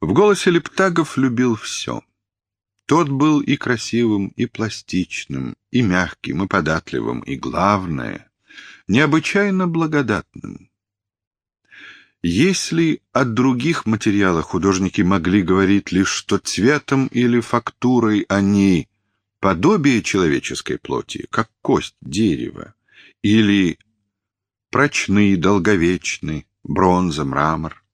В голосе Лептагов любил все. Тот был и красивым, и пластичным, и мягким, и податливым, и, главное, необычайно благодатным. Если от других материалов художники могли говорить лишь, что цветом или фактурой они подобие человеческой плоти, как кость дерева, или прочны, долговечны, бронза, мрамор,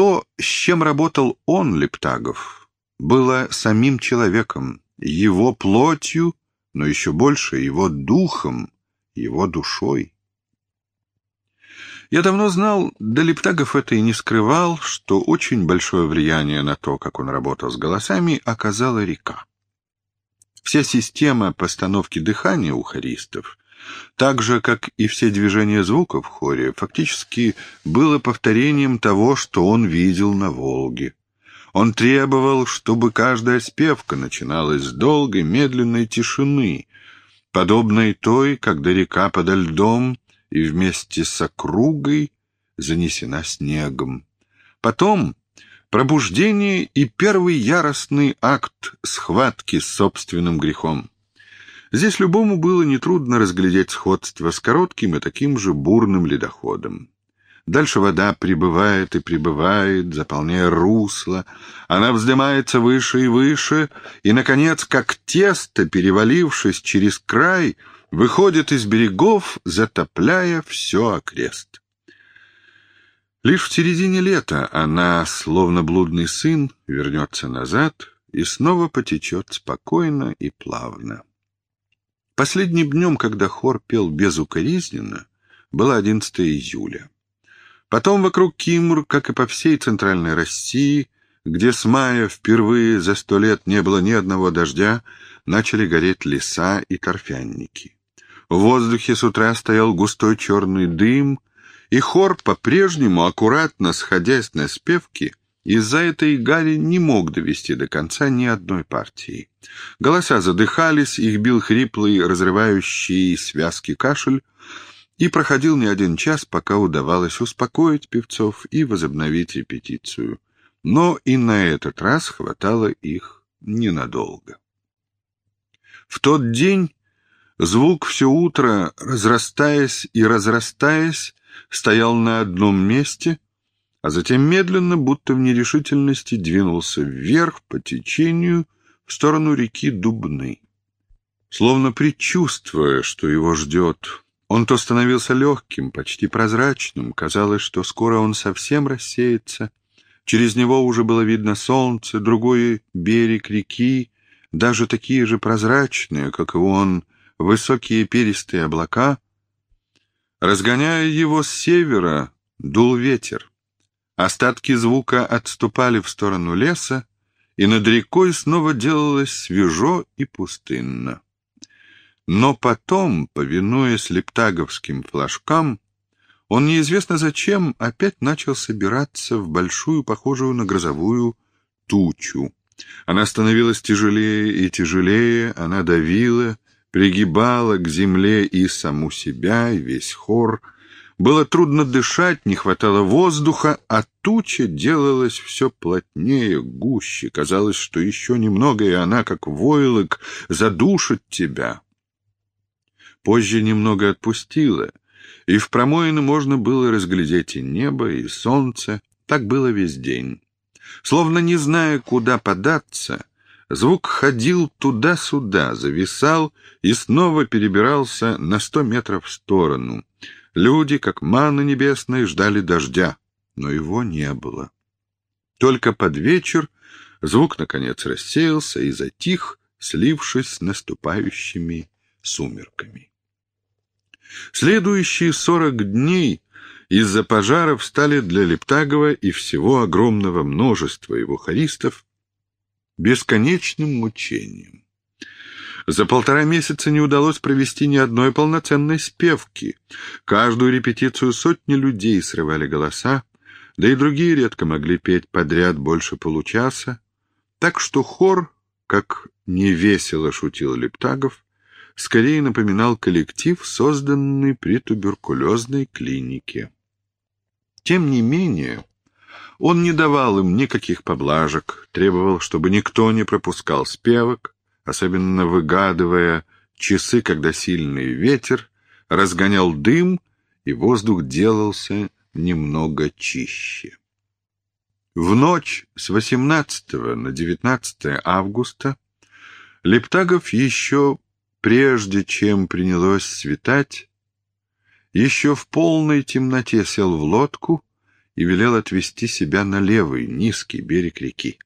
то с чем работал он, Лептагов, было самим человеком, его плотью, но еще больше его духом, его душой. Я давно знал, да Лептагов это и не скрывал, что очень большое влияние на то, как он работал с голосами, оказала река. Вся система постановки дыхания у хористов, так же, как и все движения звука в хоре, фактически было повторением того, что он видел на Волге. Он требовал, чтобы каждая спевка начиналась с долгой, медленной тишины, подобной той, когда река подо льдом и вместе с округой занесена снегом. Потом пробуждение и первый яростный акт схватки с собственным грехом. Здесь любому было нетрудно разглядеть сходство с коротким и таким же бурным ледоходом. Дальше вода прибывает и прибывает, заполняя русло. Она вздымается выше и выше, и, наконец, как тесто, перевалившись через край, выходит из берегов, затопляя все окрест. Лишь в середине лета она, словно блудный сын, вернется назад и снова потечет спокойно и плавно. Последним днем, когда хор пел безукоризненно, было 11 июля. Потом вокруг Кимр, как и по всей центральной России, где с мая впервые за сто лет не было ни одного дождя, начали гореть леса и торфянники. В воздухе с утра стоял густой черный дым, и хор, по-прежнему аккуратно сходясь на спевки, из-за этой гари не мог довести до конца ни одной партии. Голоса задыхались, их бил хриплый, разрывающий связки кашель, и проходил не один час, пока удавалось успокоить певцов и возобновить репетицию. Но и на этот раз хватало их ненадолго. В тот день звук все утро, разрастаясь и разрастаясь, стоял на одном месте, а затем медленно, будто в нерешительности, двинулся вверх по течению в сторону реки Дубны. Словно предчувствуя, что его ждет он то становился легким, почти прозрачным, казалось, что скоро он совсем рассеется. Через него уже было видно солнце, другой берег реки, даже такие же прозрачные, как и он, высокие перистые облака. Разгоняя его с севера, дул ветер. Остатки звука отступали в сторону леса, и над рекой снова делалось свежо и пустынно. Но потом, повинуясь лептаговским флажкам, он неизвестно зачем опять начал собираться в большую, похожую на грозовую, тучу. Она становилась тяжелее и тяжелее, она давила, пригибала к земле и саму себя, и весь хор. Было трудно дышать, не хватало воздуха, а туча делалась все плотнее, гуще. Казалось, что еще немного, и она, как войлок, задушит тебя позже немного отпустила, и в промоины можно было разглядеть и небо, и солнце. Так было весь день. Словно не зная, куда податься, звук ходил туда-сюда, зависал и снова перебирался на сто метров в сторону. Люди, как манна небесная, ждали дождя, но его не было. Только под вечер звук, наконец, рассеялся и затих, слившись с наступающими сумерками. Следующие сорок дней из-за пожаров стали для Лептагова и всего огромного множества его хористов бесконечным мучением. За полтора месяца не удалось провести ни одной полноценной спевки. Каждую репетицию сотни людей срывали голоса, да и другие редко могли петь подряд больше получаса. Так что хор, как невесело шутил Лептагов, скорее напоминал коллектив, созданный при туберкулезной клинике. Тем не менее, Он не давал им никаких поблажек, требовал, чтобы никто не пропускал спевок, особенно выгадывая часы, когда сильный ветер разгонял дым, и воздух делался немного чище. В ночь с 18 на 19 августа Лептагов еще прежде, чем принялось светать, еще в полной темноте сел в лодку и велел отвести себя на левый, низкий берег реки.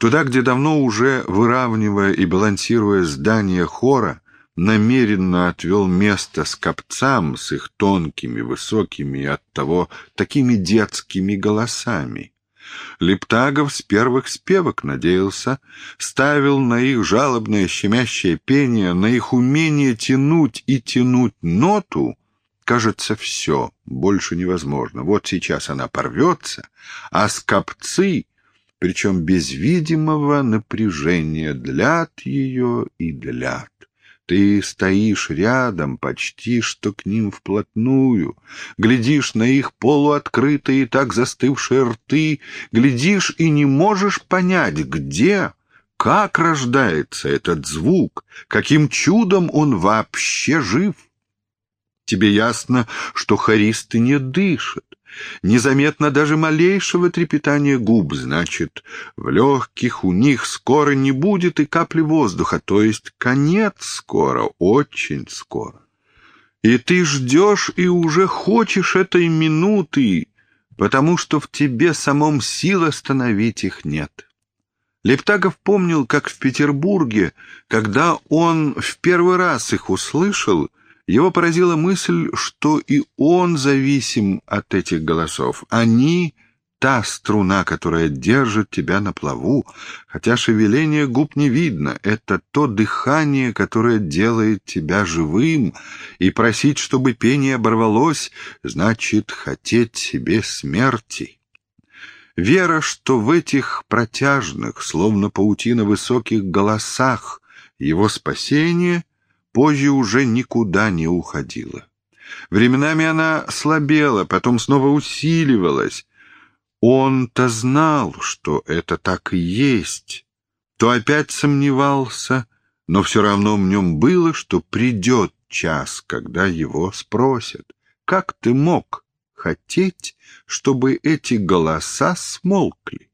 Туда, где давно уже, выравнивая и балансируя здание хора, намеренно отвел место скопцам с их тонкими, высокими и оттого такими детскими голосами. Лептагов с первых спевок надеялся, ставил на их жалобное щемящее пение, на их умение тянуть и тянуть ноту, кажется, все, больше невозможно. Вот сейчас она порвется, а скопцы, причем без видимого напряжения, длят ее и длят. Ты стоишь рядом, почти что к ним вплотную, глядишь на их полуоткрытые, так застывшие рты, глядишь и не можешь понять, где, как рождается этот звук, каким чудом он вообще жив. Тебе ясно, что хористы не дышат, Незаметно даже малейшего трепетания губ, значит, в легких у них скоро не будет и капли воздуха, то есть конец скоро, очень скоро. И ты ждешь и уже хочешь этой минуты, потому что в тебе самом сил остановить их нет. Лептагов помнил, как в Петербурге, когда он в первый раз их услышал, его поразила мысль, что и он зависим от этих голосов. Они — та струна, которая держит тебя на плаву, хотя шевеление губ не видно. Это то дыхание, которое делает тебя живым, и просить, чтобы пение оборвалось, значит хотеть себе смерти. Вера, что в этих протяжных, словно паутина высоких голосах, его спасение — позже уже никуда не уходила. Временами она слабела, потом снова усиливалась. Он-то знал, что это так и есть. То опять сомневался, но все равно в нем было, что придет час, когда его спросят, «Как ты мог хотеть, чтобы эти голоса смолкли?»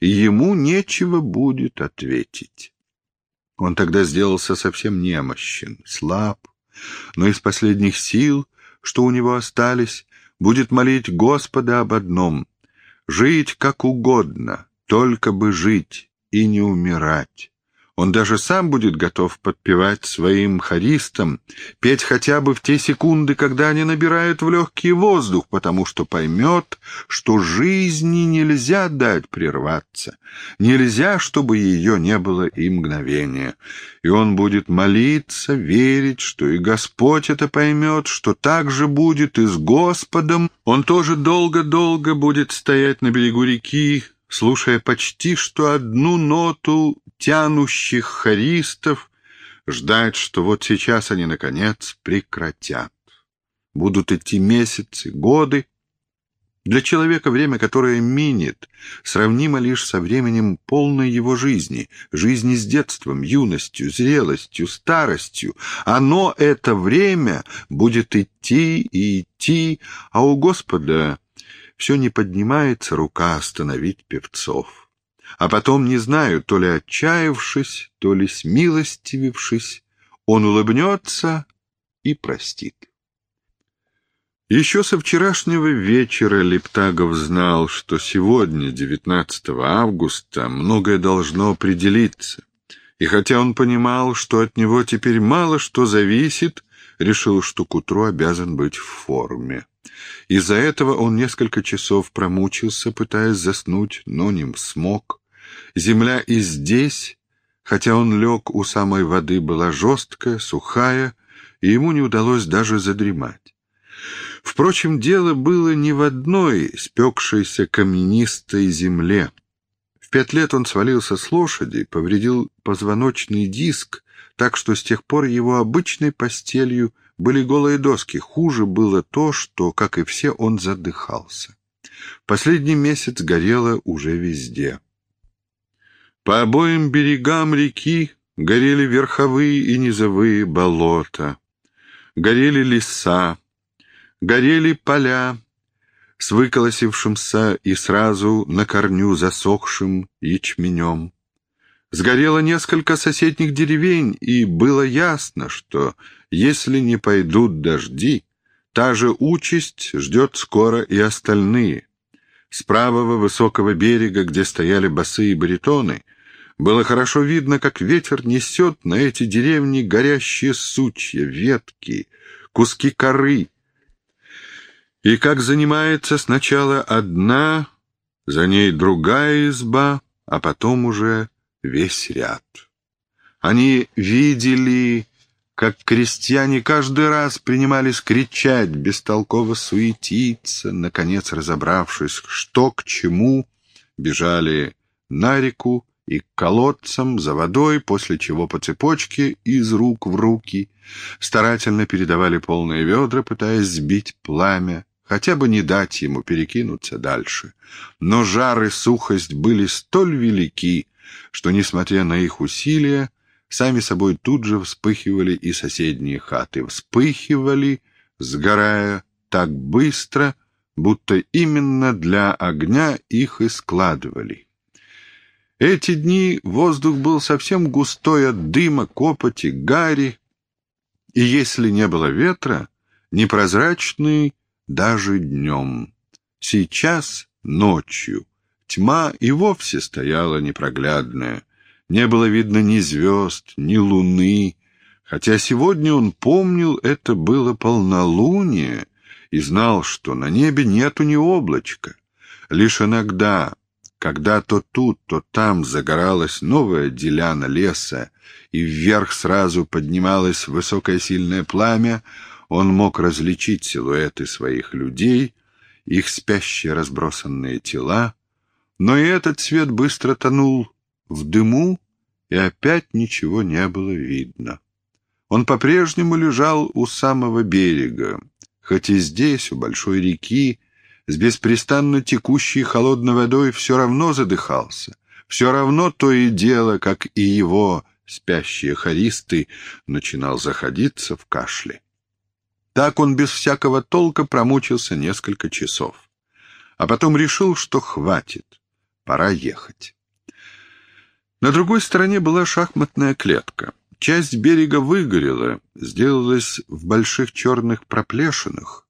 Ему нечего будет ответить. Он тогда сделался совсем немощен, слаб, но из последних сил, что у него остались, будет молить Господа об одном — жить как угодно, только бы жить и не умирать. Он даже сам будет готов подпевать своим хористам, петь хотя бы в те секунды, когда они набирают в легкий воздух, потому что поймет, что жизни нельзя дать прерваться, нельзя, чтобы ее не было и мгновения. И он будет молиться, верить, что и Господь это поймет, что так же будет и с Господом. Он тоже долго-долго будет стоять на берегу реки, слушая почти что одну ноту тянущих хористов, ждать, что вот сейчас они, наконец, прекратят. Будут идти месяцы, годы. Для человека время, которое минет, сравнимо лишь со временем полной его жизни, жизни с детством, юностью, зрелостью, старостью. Оно, это время, будет идти и идти, а у Господа все не поднимается рука остановить певцов. А потом, не знаю, то ли отчаявшись, то ли смилостивившись, он улыбнется и простит. Еще со вчерашнего вечера Лептагов знал, что сегодня, 19 августа, многое должно определиться. И хотя он понимал, что от него теперь мало что зависит, решил, что к утру обязан быть в форме. Из-за этого он несколько часов промучился, пытаясь заснуть, но не смог. Земля и здесь, хотя он лег у самой воды, была жесткая, сухая, и ему не удалось даже задремать. Впрочем, дело было не в одной спекшейся каменистой земле. В пять лет он свалился с лошади, повредил позвоночный диск, так что с тех пор его обычной постелью были голые доски. Хуже было то, что, как и все, он задыхался. Последний месяц горело уже везде. По обоим берегам реки горели верховые и низовые болота, горели леса, горели поля с выколосившимся и сразу на корню засохшим ячменем. Сгорело несколько соседних деревень, и было ясно, что если не пойдут дожди, та же участь ждет скоро и остальные. С правого высокого берега, где стояли басы и баритоны, было хорошо видно, как ветер несет на эти деревни горящие сучья, ветки, куски коры, и как занимается сначала одна, за ней другая изба, а потом уже весь ряд. Они видели, как крестьяне каждый раз принимались кричать, бестолково суетиться, наконец разобравшись, что к чему, бежали на реку, и к колодцам за водой, после чего по цепочке из рук в руки старательно передавали полные ведра, пытаясь сбить пламя, хотя бы не дать ему перекинуться дальше. Но жар и сухость были столь велики, что, несмотря на их усилия, сами собой тут же вспыхивали и соседние хаты. Вспыхивали, сгорая так быстро, будто именно для огня их и складывали. Эти дни воздух был совсем густой от дыма, копоти, гари, и если не было ветра, непрозрачный даже днем. Сейчас, ночью, тьма и вовсе стояла непроглядная. Не было видно ни звезд, ни луны, хотя сегодня он помнил, это было полнолуние, и знал, что на небе нету ни облачка. Лишь иногда когда то тут, то там загоралась новая деляна леса, и вверх сразу поднималось высокое сильное пламя, он мог различить силуэты своих людей, их спящие разбросанные тела, но и этот свет быстро тонул в дыму, и опять ничего не было видно. Он по-прежнему лежал у самого берега, хоть и здесь, у большой реки, с беспрестанно текущей холодной водой все равно задыхался, все равно то и дело, как и его спящие хористы, начинал заходиться в кашле. Так он без всякого толка промучился несколько часов. А потом решил, что хватит, пора ехать. На другой стороне была шахматная клетка. Часть берега выгорела, сделалась в больших черных проплешинах,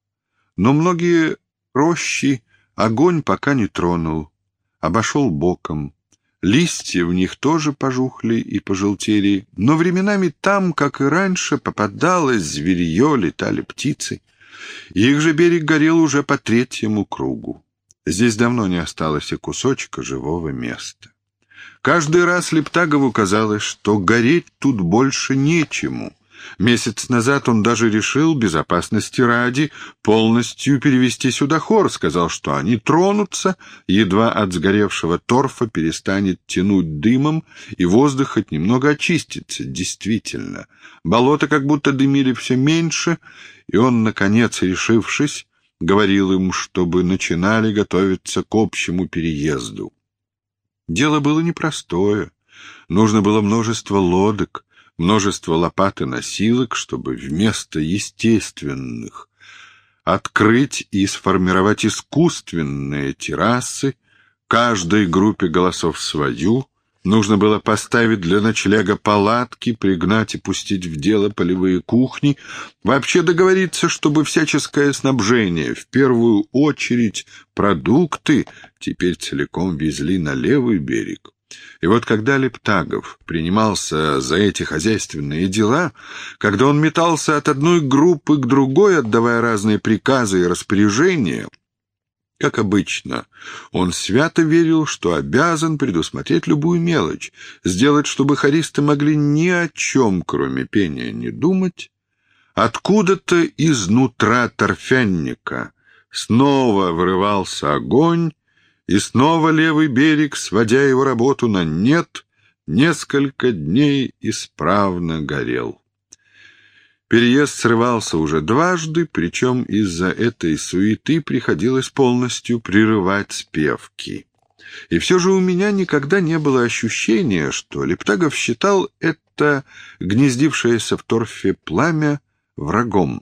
но многие рощи огонь пока не тронул, обошел боком. Листья в них тоже пожухли и пожелтели, но временами там, как и раньше, попадалось зверье, летали птицы. Их же берег горел уже по третьему кругу. Здесь давно не осталось и кусочка живого места. Каждый раз Лептагову казалось, что гореть тут больше нечему — Месяц назад он даже решил, безопасности ради, полностью перевести сюда хор, сказал, что они тронутся, едва от сгоревшего торфа перестанет тянуть дымом, и воздух хоть немного очистится. Действительно, болота как будто дымили все меньше, и он, наконец, решившись, говорил им, чтобы начинали готовиться к общему переезду. Дело было непростое. Нужно было множество лодок, множество лопат и носилок, чтобы вместо естественных открыть и сформировать искусственные террасы, каждой группе голосов свою, нужно было поставить для ночлега палатки, пригнать и пустить в дело полевые кухни, вообще договориться, чтобы всяческое снабжение, в первую очередь продукты, теперь целиком везли на левый берег. И вот когда Лептагов принимался за эти хозяйственные дела, когда он метался от одной группы к другой, отдавая разные приказы и распоряжения, как обычно, он свято верил, что обязан предусмотреть любую мелочь, сделать, чтобы хористы могли ни о чем, кроме пения, не думать. Откуда-то изнутра торфянника снова вырывался огонь, и снова левый берег, сводя его работу на нет, несколько дней исправно горел. Переезд срывался уже дважды, причем из-за этой суеты приходилось полностью прерывать спевки. И все же у меня никогда не было ощущения, что Лептагов считал это гнездившееся в торфе пламя врагом.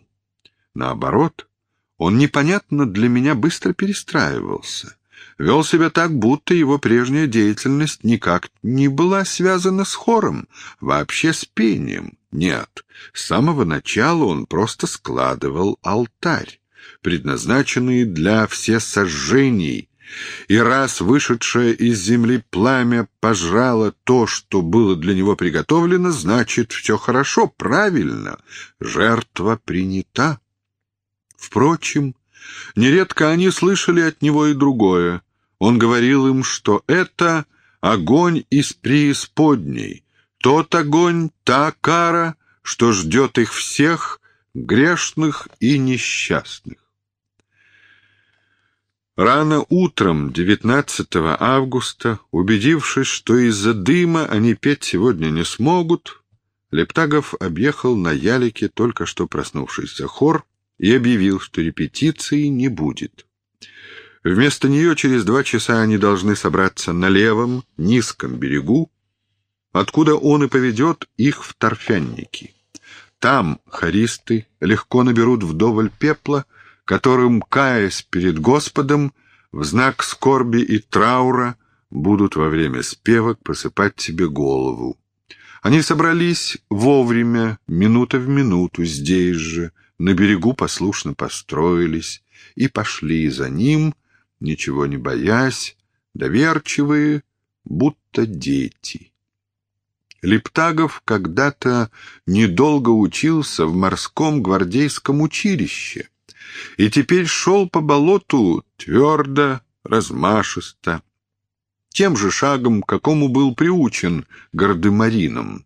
Наоборот, он непонятно для меня быстро перестраивался вел себя так, будто его прежняя деятельность никак не была связана с хором, вообще с пением. Нет, с самого начала он просто складывал алтарь, предназначенный для всесожжений, и раз вышедшее из земли пламя пожрало то, что было для него приготовлено, значит, все хорошо, правильно, жертва принята. Впрочем, нередко они слышали от него и другое. Он говорил им, что это огонь из преисподней, тот огонь, та кара, что ждет их всех, грешных и несчастных. Рано утром 19 августа, убедившись, что из-за дыма они петь сегодня не смогут, Лептагов объехал на ялике только что проснувшийся хор и объявил, что репетиции не будет. Вместо нее через два часа они должны собраться на левом, низком берегу, откуда он и поведет их в торфянники. Там хористы легко наберут вдоволь пепла, которым, каясь перед Господом, в знак скорби и траура будут во время спевок посыпать себе голову. Они собрались вовремя, минута в минуту, здесь же, на берегу послушно построились и пошли за ним, ничего не боясь, доверчивые, будто дети. Лептагов когда-то недолго учился в морском гвардейском училище и теперь шел по болоту твердо, размашисто, тем же шагом, какому был приучен гардемарином.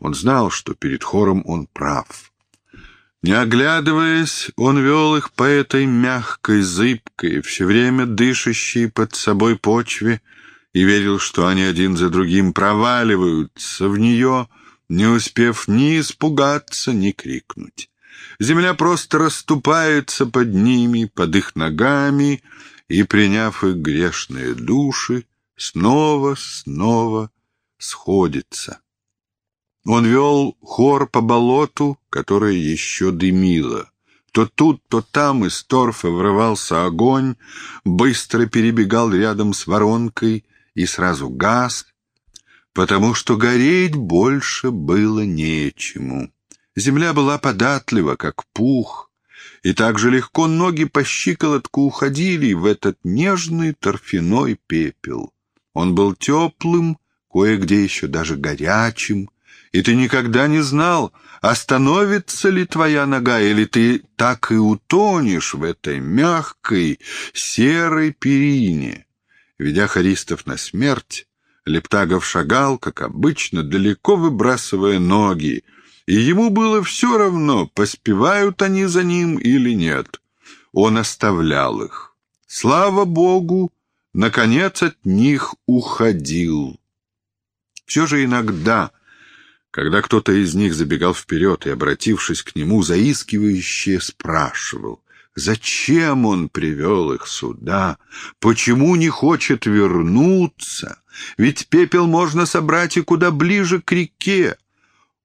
Он знал, что перед хором он прав. Не оглядываясь, он вел их по этой мягкой, зыбкой, все время дышащей под собой почве, и верил, что они один за другим проваливаются в нее, не успев ни испугаться, ни крикнуть. Земля просто расступается под ними, под их ногами, и, приняв их грешные души, снова, снова сходится. Он вел хор по болоту, которое еще дымило. То тут, то там из торфа врывался огонь, быстро перебегал рядом с воронкой и сразу газ, потому что гореть больше было нечему. Земля была податлива, как пух, и так же легко ноги по щиколотку уходили в этот нежный торфяной пепел. Он был теплым, кое-где еще даже горячим, и ты никогда не знал, остановится ли твоя нога, или ты так и утонешь в этой мягкой серой перине. Ведя хористов на смерть, Лептагов шагал, как обычно, далеко выбрасывая ноги, и ему было все равно, поспевают они за ним или нет. Он оставлял их. Слава Богу, наконец от них уходил. Все же иногда когда кто-то из них забегал вперед и, обратившись к нему, заискивающе спрашивал, зачем он привел их сюда, почему не хочет вернуться, ведь пепел можно собрать и куда ближе к реке.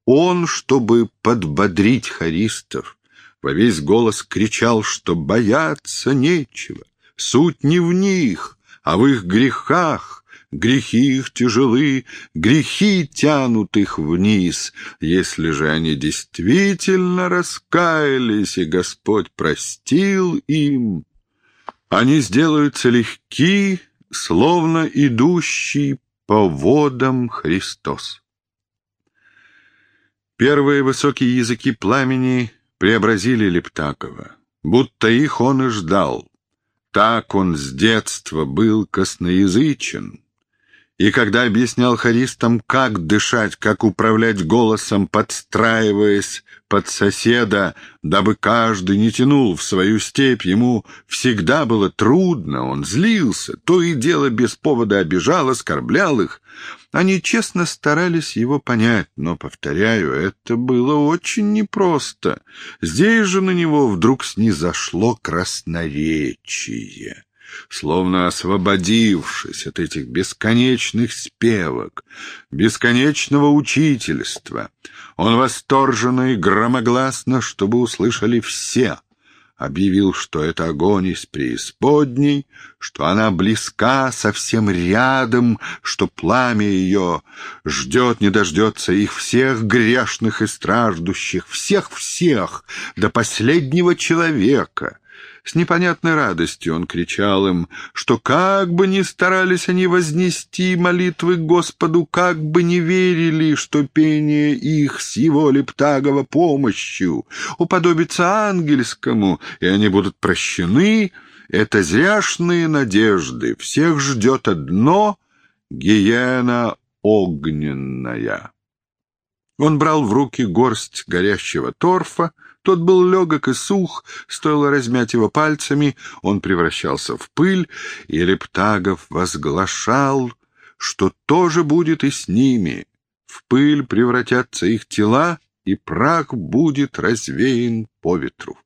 Он, чтобы подбодрить харистов, во весь голос кричал, что бояться нечего, суть не в них, а в их грехах, грехи их тяжелы, грехи тянут их вниз. Если же они действительно раскаялись, и Господь простил им, они сделаются легки, словно идущий по водам Христос. Первые высокие языки пламени преобразили Лептакова, будто их он и ждал. Так он с детства был косноязычен, И когда объяснял хористам, как дышать, как управлять голосом, подстраиваясь под соседа, дабы каждый не тянул в свою степь, ему всегда было трудно, он злился, то и дело без повода обижал, оскорблял их. Они честно старались его понять, но, повторяю, это было очень непросто. Здесь же на него вдруг снизошло красноречие словно освободившись от этих бесконечных спевок, бесконечного учительства. Он восторженно и громогласно, чтобы услышали все, объявил, что это огонь из преисподней, что она близка, совсем рядом, что пламя ее ждет, не дождется их всех грешных и страждущих, всех-всех, до последнего человека — с непонятной радостью он кричал им, что как бы ни старались они вознести молитвы Господу, как бы не верили, что пение их с его лептагова помощью уподобится ангельскому, и они будут прощены, это зряшные надежды, всех ждет одно — гиена огненная. Он брал в руки горсть горящего торфа, тот был легок и сух, стоило размять его пальцами, он превращался в пыль, и Лептагов возглашал, что тоже будет и с ними. В пыль превратятся их тела, и прах будет развеян по ветру.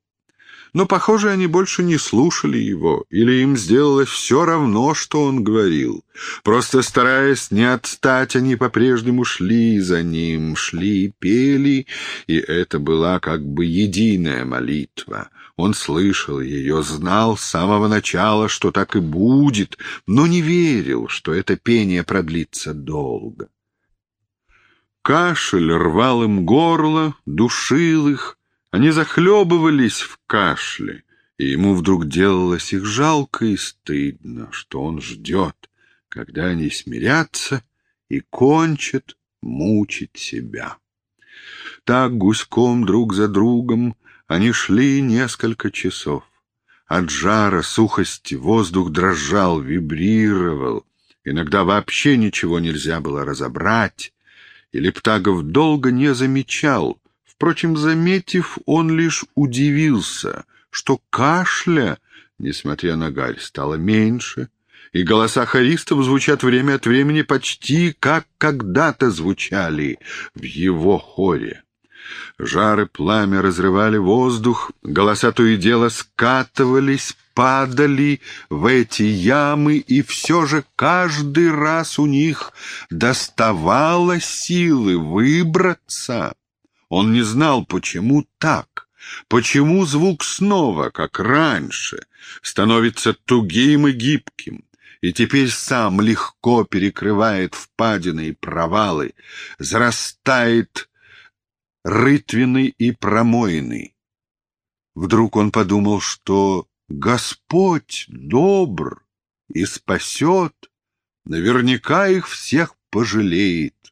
Но, похоже, они больше не слушали его, или им сделалось все равно, что он говорил. Просто стараясь не отстать, они по-прежнему шли за ним, шли и пели, и это была как бы единая молитва. Он слышал ее, знал с самого начала, что так и будет, но не верил, что это пение продлится долго. Кашель рвал им горло, душил их, они захлебывались в кашле, и ему вдруг делалось их жалко и стыдно, что он ждет, когда они смирятся и кончат мучить себя. Так гуськом друг за другом они шли несколько часов. От жара, сухости воздух дрожал, вибрировал. Иногда вообще ничего нельзя было разобрать, и Лептагов долго не замечал, Впрочем, заметив, он лишь удивился, что кашля, несмотря на гарь, стало меньше, и голоса хористов звучат время от времени почти как когда-то звучали в его хоре. Жары пламя разрывали воздух, голоса то и дело скатывались, падали в эти ямы, и все же каждый раз у них доставало силы выбраться он не знал, почему так, почему звук снова, как раньше, становится тугим и гибким, и теперь сам легко перекрывает впадины и провалы, зарастает рытвины и промоины. Вдруг он подумал, что Господь добр и спасет, наверняка их всех пожалеет.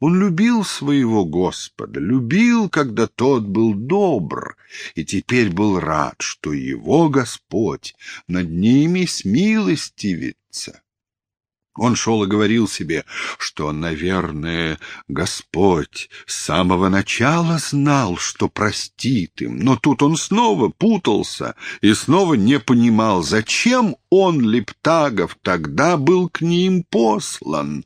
Он любил своего Господа, любил, когда тот был добр, и теперь был рад, что его Господь над ними смилостивится. Он шел и говорил себе, что, наверное, Господь с самого начала знал, что простит им, но тут он снова путался и снова не понимал, зачем он, Лептагов, тогда был к ним послан.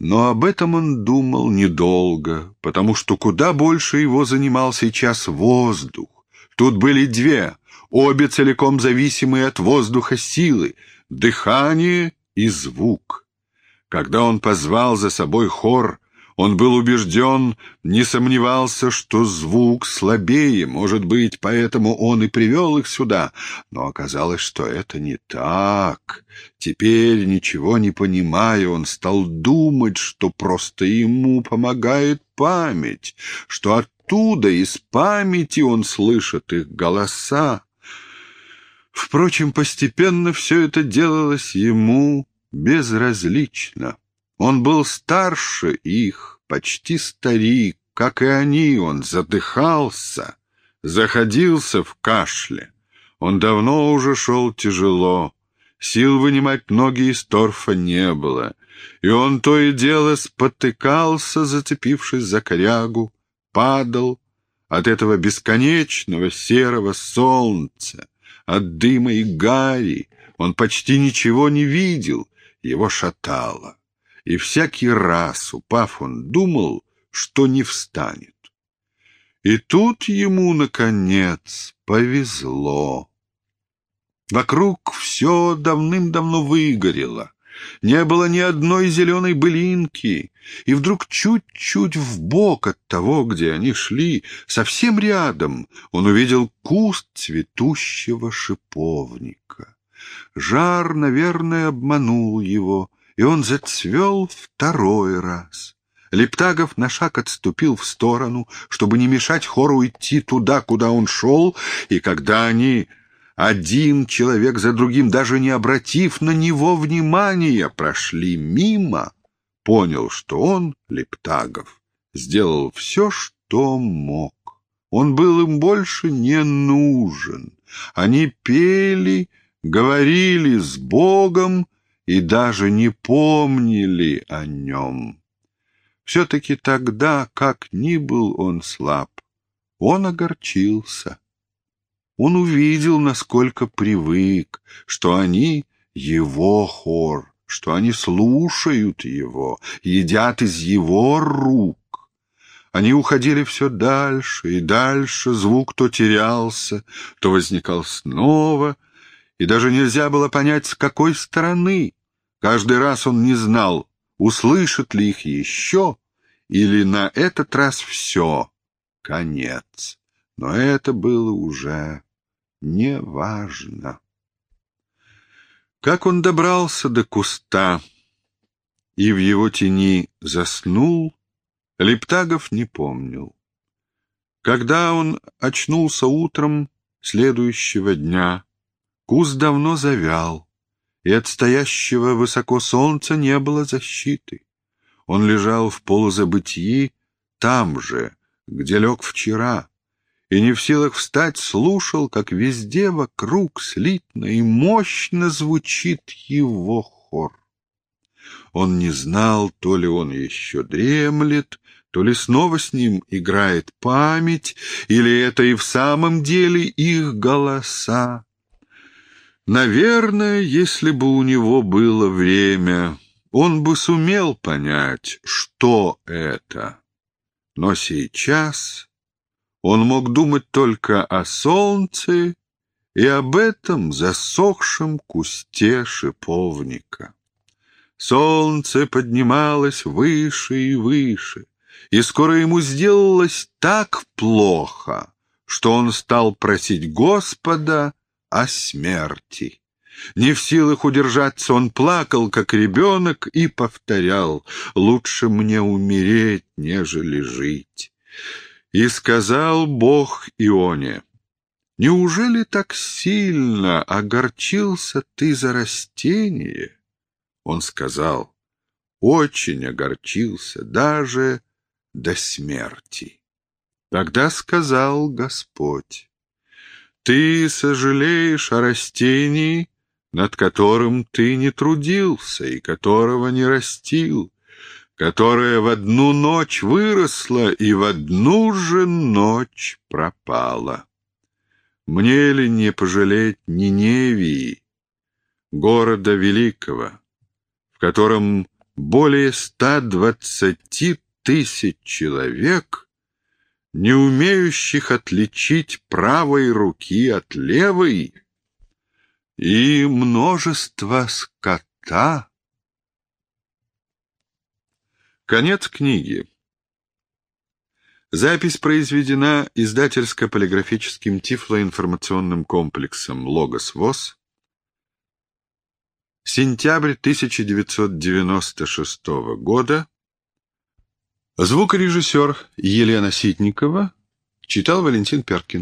Но об этом он думал недолго, потому что куда больше его занимал сейчас воздух. Тут были две, обе целиком зависимые от воздуха силы — дыхание и звук. Когда он позвал за собой хор, он был убежден, не сомневался, что звук слабее, может быть, поэтому он и привел их сюда. Но оказалось, что это не так. Теперь, ничего не понимая, он стал думать, что просто ему помогает память, что оттуда, из памяти, он слышит их голоса. Впрочем, постепенно все это делалось ему безразлично. Он был старше их, почти старик, как и они, он задыхался, заходился в кашле. Он давно уже шел тяжело, Сил вынимать ноги из торфа не было, и он то и дело спотыкался, зацепившись за корягу, падал от этого бесконечного серого солнца, от дыма и гари. Он почти ничего не видел, его шатало. И всякий раз, упав, он думал, что не встанет. И тут ему, наконец, повезло. Вокруг все давным-давно выгорело. Не было ни одной зеленой былинки, и вдруг чуть-чуть вбок от того, где они шли, совсем рядом, он увидел куст цветущего шиповника. Жар, наверное, обманул его, и он зацвел второй раз. Лептагов на шаг отступил в сторону, чтобы не мешать хору идти туда, куда он шел, и когда они один человек за другим, даже не обратив на него внимания, прошли мимо, понял, что он, Лептагов, сделал все, что мог. Он был им больше не нужен. Они пели, говорили с Богом и даже не помнили о нем. Все-таки тогда, как ни был он слаб, он огорчился. Он увидел, насколько привык, что они его хор, что они слушают его, едят из его рук. Они уходили все дальше и дальше, звук то терялся, то возникал снова, и даже нельзя было понять, с какой стороны. Каждый раз он не знал, услышит ли их еще, или на этот раз все, конец. Но это было уже неважно. Как он добрался до куста и в его тени заснул, Лептагов не помнил. Когда он очнулся утром следующего дня, куст давно завял, и от стоящего высоко солнца не было защиты. Он лежал в полузабытии там же, где лег вчера, и не в силах встать, слушал, как везде вокруг слитно и мощно звучит его хор. Он не знал, то ли он еще дремлет, то ли снова с ним играет память, или это и в самом деле их голоса. Наверное, если бы у него было время, он бы сумел понять, что это. Но сейчас он мог думать только о солнце и об этом засохшем кусте шиповника. Солнце поднималось выше и выше, и скоро ему сделалось так плохо, что он стал просить Господа о смерти. Не в силах удержаться, он плакал, как ребенок, и повторял «Лучше мне умереть, нежели жить». И сказал Бог Ионе, «Неужели так сильно огорчился ты за растение?» Он сказал, «Очень огорчился, даже до смерти». Тогда сказал Господь, «Ты сожалеешь о растении, над которым ты не трудился и которого не растил, которая в одну ночь выросла и в одну же ночь пропала. Мне ли не пожалеть Ниневии, города великого, в котором более ста двадцати тысяч человек, не умеющих отличить правой руки от левой, и множество скота, Конец книги. Запись произведена издательско-полиграфическим тифлоинформационным комплексом «Логос ВОЗ». Сентябрь 1996 года. Звукорежиссер Елена Ситникова читал Валентин Перкин.